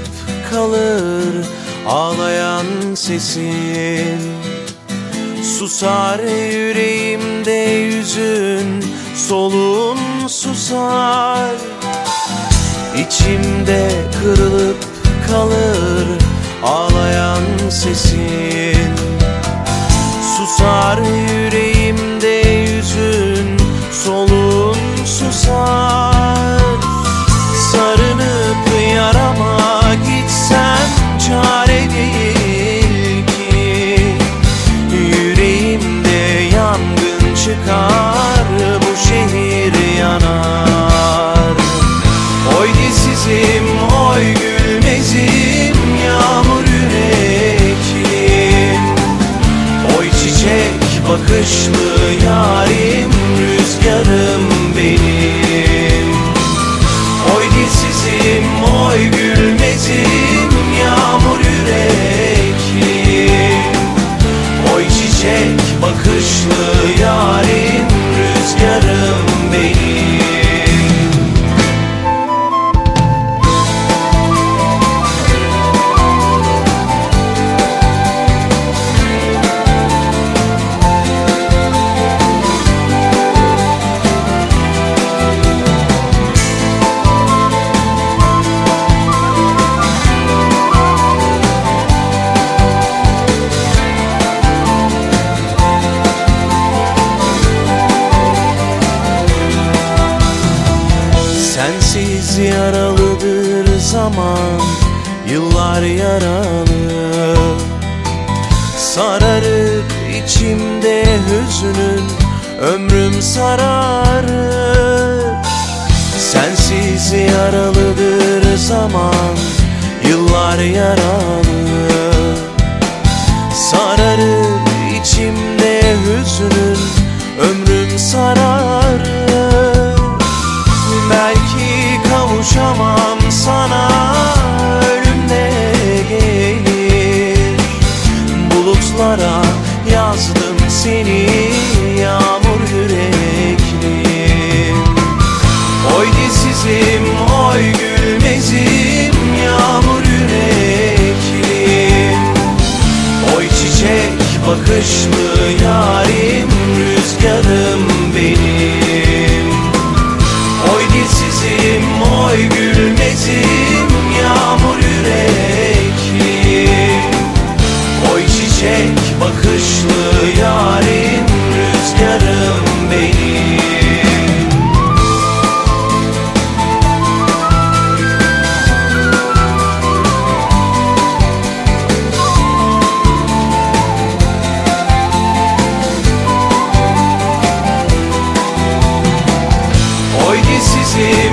kırılıp kalır ağlayan sesin. Susar yüreğimde yüzün soluğun susar. İçimde kırılıp kalır ağlayan sesin. Susar you come. Yaralıdır zaman Yıllar yaralı. Sararır içimde hüznün Ömrüm sararır Sensiz yaralıdır zaman Yıllar yaralı. Sararır içimde hüznün çiçek bakışlı yarim rüzgarım benim. Oy dilsizim oy